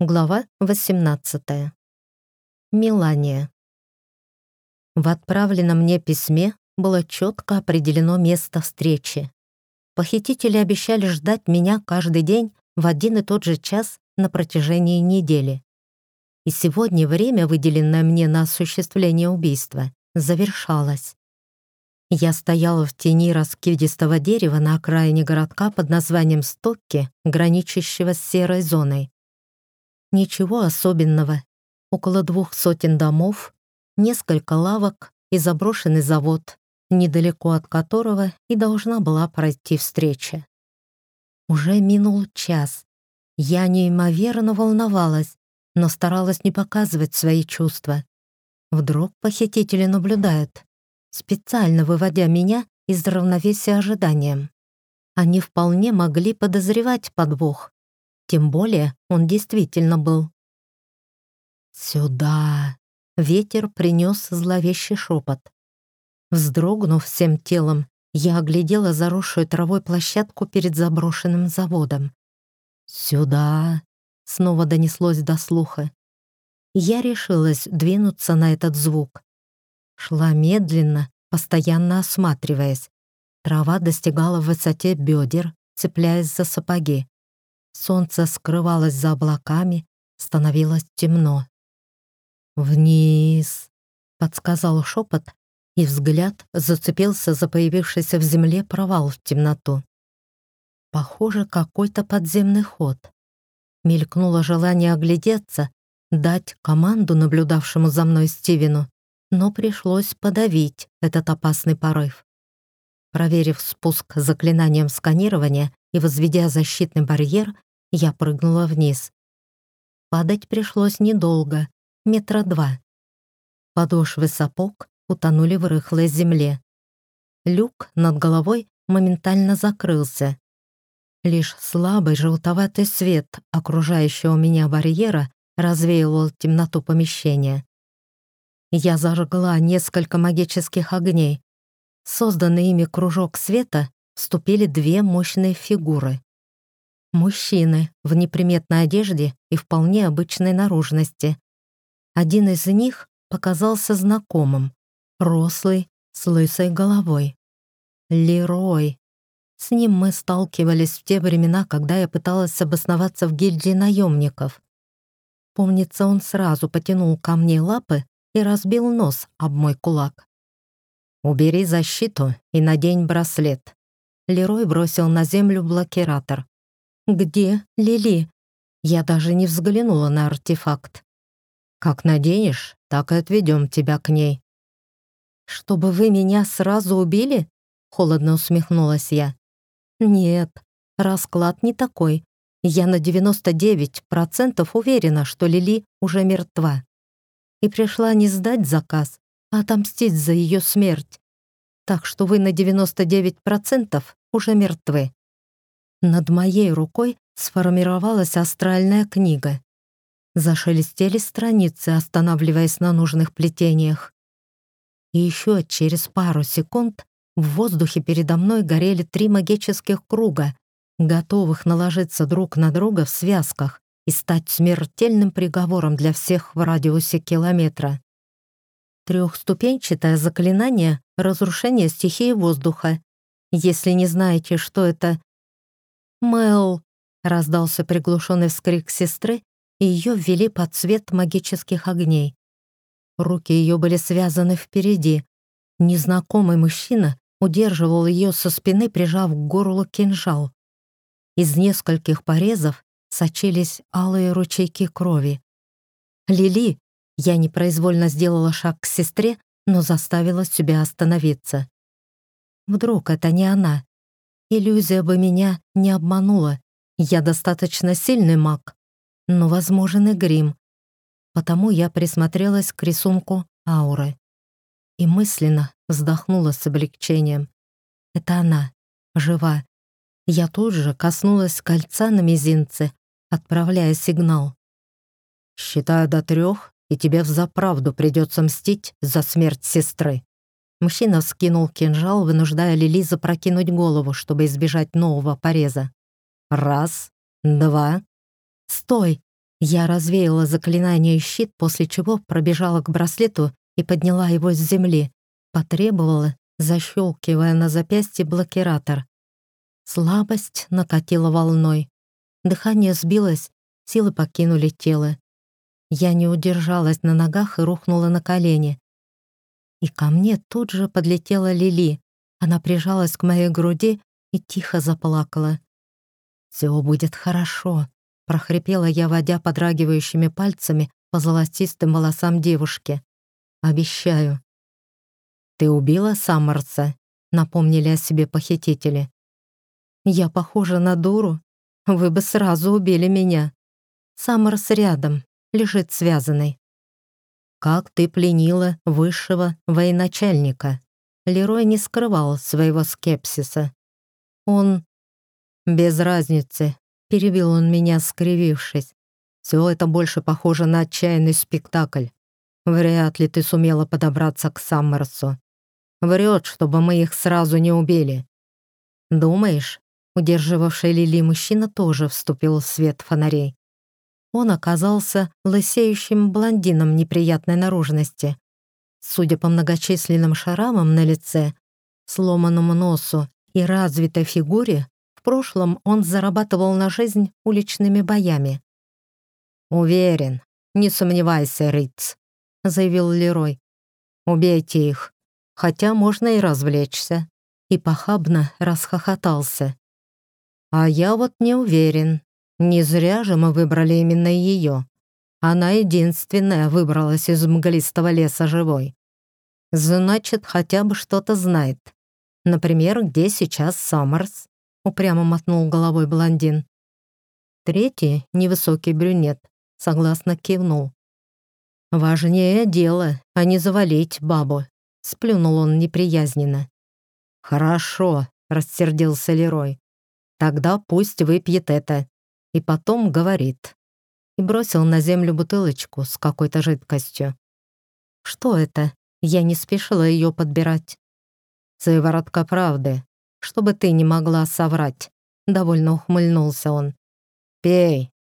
Глава 18. Милания. В отправленном мне письме было четко определено место встречи. Похитители обещали ждать меня каждый день в один и тот же час на протяжении недели. И сегодня время, выделенное мне на осуществление убийства, завершалось. Я стояла в тени раскидистого дерева на окраине городка под названием Стокки, граничащего с серой зоной. Ничего особенного. Около двух сотен домов, несколько лавок и заброшенный завод, недалеко от которого и должна была пройти встреча. Уже минул час. Я неимоверно волновалась, но старалась не показывать свои чувства. Вдруг похитители наблюдают, специально выводя меня из равновесия ожиданием. Они вполне могли подозревать подвох, тем более он действительно был. «Сюда!» — ветер принес зловещий шепот. Вздрогнув всем телом, я оглядела заросшую травой площадку перед заброшенным заводом. «Сюда!» — снова донеслось до слуха. Я решилась двинуться на этот звук. Шла медленно, постоянно осматриваясь. Трава достигала в высоте бедер, цепляясь за сапоги. Солнце скрывалось за облаками, становилось темно. «Вниз!» — подсказал шепот, и взгляд зацепился за появившийся в земле провал в темноту. Похоже, какой-то подземный ход. Мелькнуло желание оглядеться, дать команду наблюдавшему за мной Стивену, но пришлось подавить этот опасный порыв. Проверив спуск заклинанием сканирования и возведя защитный барьер, я прыгнула вниз. Падать пришлось недолго, метра два. Подошвы сапог утонули в рыхлой земле. Люк над головой моментально закрылся. Лишь слабый желтоватый свет окружающего меня барьера развеивал темноту помещения. Я зажгла несколько магических огней. Созданный ими кружок света вступили две мощные фигуры. Мужчины в неприметной одежде и вполне обычной наружности. Один из них показался знакомым. Рослый, с лысой головой. Лерой. С ним мы сталкивались в те времена, когда я пыталась обосноваться в гильдии наемников. Помнится, он сразу потянул ко мне лапы и разбил нос об мой кулак. «Убери защиту и надень браслет». Лерой бросил на землю блокиратор. «Где Лили?» Я даже не взглянула на артефакт. «Как наденешь, так и отведем тебя к ней». «Чтобы вы меня сразу убили?» — холодно усмехнулась я. «Нет, расклад не такой. Я на 99% уверена, что Лили уже мертва. И пришла не сдать заказ, а отомстить за ее смерть. Так что вы на 99% уже мертвы». Над моей рукой сформировалась астральная книга. Зашелестели страницы, останавливаясь на нужных плетениях. И еще через пару секунд в воздухе передо мной горели три магических круга, готовых наложиться друг на друга в связках и стать смертельным приговором для всех в радиусе километра. Трехступенчатое заклинание разрушения стихии воздуха. Если не знаете, что это, «Мэл!» — раздался приглушенный вскрик сестры, и ее ввели под цвет магических огней. Руки ее были связаны впереди. Незнакомый мужчина удерживал ее со спины, прижав к горлу кинжал. Из нескольких порезов сочились алые ручейки крови. «Лили!» Я непроизвольно сделала шаг к сестре, но заставила себя остановиться. Вдруг это не она? Иллюзия бы меня не обманула. Я достаточно сильный маг, но возможен и грим. Потому я присмотрелась к рисунку ауры и мысленно вздохнула с облегчением. Это она, жива. Я тут же коснулась кольца на мизинце, отправляя сигнал. «Считаю до трех, и тебе взаправду придется мстить за смерть сестры». Мужчина вскинул кинжал, вынуждая Лили запрокинуть голову, чтобы избежать нового пореза. «Раз, два...» «Стой!» Я развеяла заклинание и щит, после чего пробежала к браслету и подняла его с земли. Потребовала, защелкивая на запястье блокиратор. Слабость накатила волной. Дыхание сбилось, силы покинули тело. Я не удержалась на ногах и рухнула на колени. И ко мне тут же подлетела Лили. Она прижалась к моей груди и тихо заплакала. «Все будет хорошо», — прохрипела я, водя подрагивающими пальцами по золотистым волосам девушки. «Обещаю». «Ты убила Саммерса?» — напомнили о себе похитители. «Я похожа на дуру? Вы бы сразу убили меня. Саммерс рядом, лежит связанный». «Как ты пленила высшего военачальника?» Лерой не скрывал своего скепсиса. Он... Без разницы, перебил он меня, скривившись. Все это больше похоже на отчаянный спектакль. Вряд ли ты сумела подобраться к Саммерсу. Врет, чтобы мы их сразу не убили. Думаешь, удерживавший Лили мужчина тоже вступил в свет фонарей. Он оказался лысеющим блондином неприятной наружности. Судя по многочисленным шрамам на лице, сломанному носу и развитой фигуре, в прошлом он зарабатывал на жизнь уличными боями. «Уверен, не сомневайся, Риц», — заявил Лерой. «Убейте их, хотя можно и развлечься». И похабно расхохотался. «А я вот не уверен. Не зря же мы выбрали именно ее. Она единственная выбралась из мглистого леса живой. Значит, хотя бы что-то знает. Например, где сейчас Саммерс?» Упрямо мотнул головой блондин. Третий, невысокий брюнет, согласно кивнул. «Важнее дело, а не завалить бабу», — сплюнул он неприязненно. «Хорошо», — рассердился Лерой. «Тогда пусть выпьет это. И потом говорит». И бросил на землю бутылочку с какой-то жидкостью. «Что это?» Я не спешила ее подбирать. «Сыворотка правды, чтобы ты не могла соврать», — довольно ухмыльнулся он. «Пей,